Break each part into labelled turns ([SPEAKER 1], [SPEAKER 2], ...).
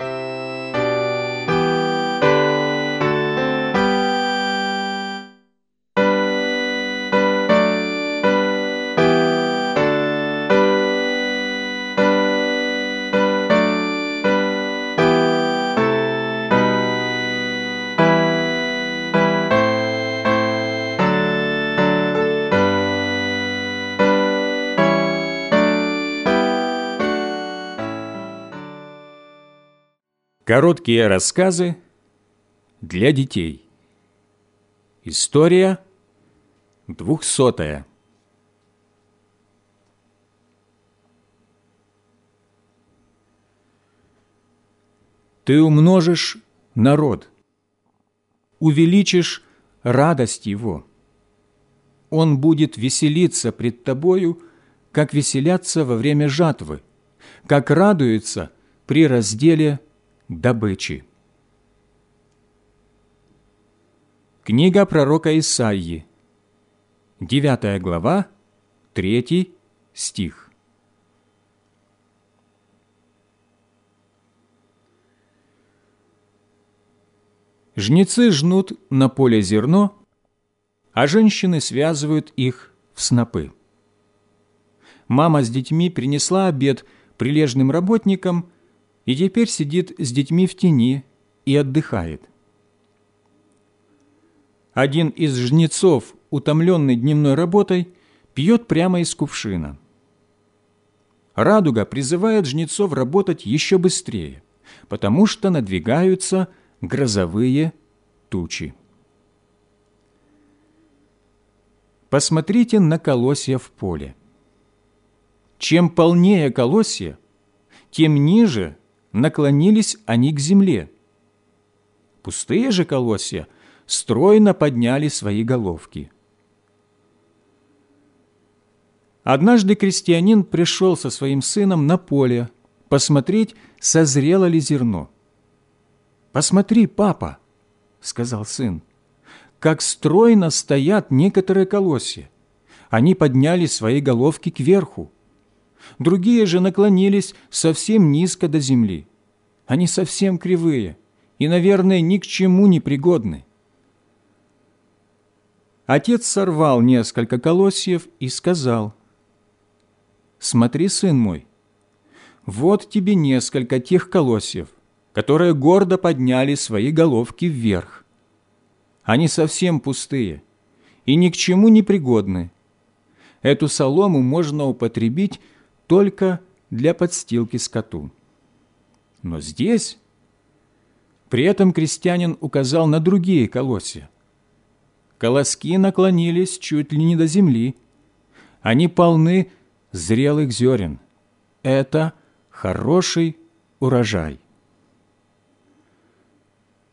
[SPEAKER 1] あ。Короткие рассказы для детей. История двухсотая. Ты умножишь народ, увеличишь радость его. Он будет веселиться пред тобою, как веселятся во время жатвы, как радуются при разделе добычи. Книга пророка Исаии, 9 глава, 3 стих. Жнецы жнут на поле зерно, а женщины связывают их в снопы. Мама с детьми принесла обед прилежным работникам и теперь сидит с детьми в тени и отдыхает. Один из жнецов, утомленный дневной работой, пьет прямо из кувшина. Радуга призывает жнецов работать еще быстрее, потому что надвигаются грозовые тучи. Посмотрите на колосья в поле. Чем полнее колосья, тем ниже наклонились они к земле. Пустые же колосья стройно подняли свои головки. Однажды крестьянин пришел со своим сыном на поле посмотреть, созрело ли зерно. «Посмотри, папа», — сказал сын, — «как стройно стоят некоторые колосья. Они подняли свои головки кверху другие же наклонились совсем низко до земли. Они совсем кривые и, наверное, ни к чему не пригодны. Отец сорвал несколько колосьев и сказал, «Смотри, сын мой, вот тебе несколько тех колосьев, которые гордо подняли свои головки вверх. Они совсем пустые и ни к чему не пригодны. Эту солому можно употребить только для подстилки скоту. Но здесь при этом крестьянин указал на другие колосья. Колоски наклонились чуть ли не до земли. Они полны зрелых зерен. Это хороший урожай.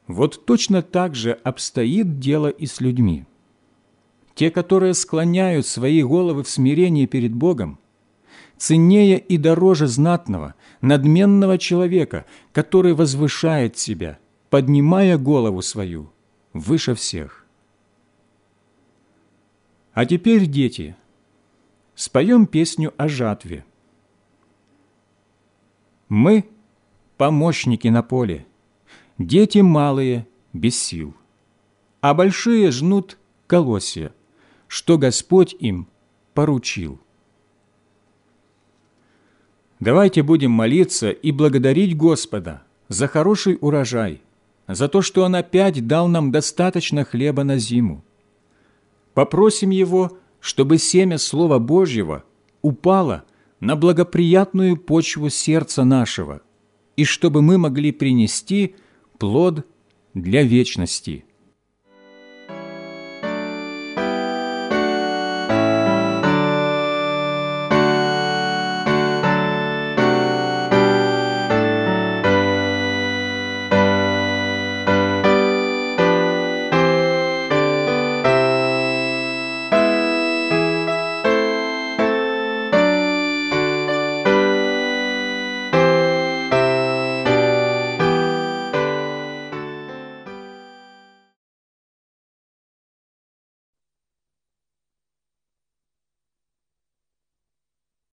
[SPEAKER 1] Вот точно так же обстоит дело и с людьми. Те, которые склоняют свои головы в смирении перед Богом, ценнее и дороже знатного, надменного человека, который возвышает себя, поднимая голову свою выше всех. А теперь, дети, споем песню о жатве. Мы – помощники на поле, дети малые, без сил, а большие жнут колосья, что Господь им поручил. Давайте будем молиться и благодарить Господа за хороший урожай, за то, что Он опять дал нам достаточно хлеба на зиму. Попросим Его, чтобы семя Слова Божьего упало на благоприятную почву сердца нашего, и чтобы мы могли принести плод для вечности.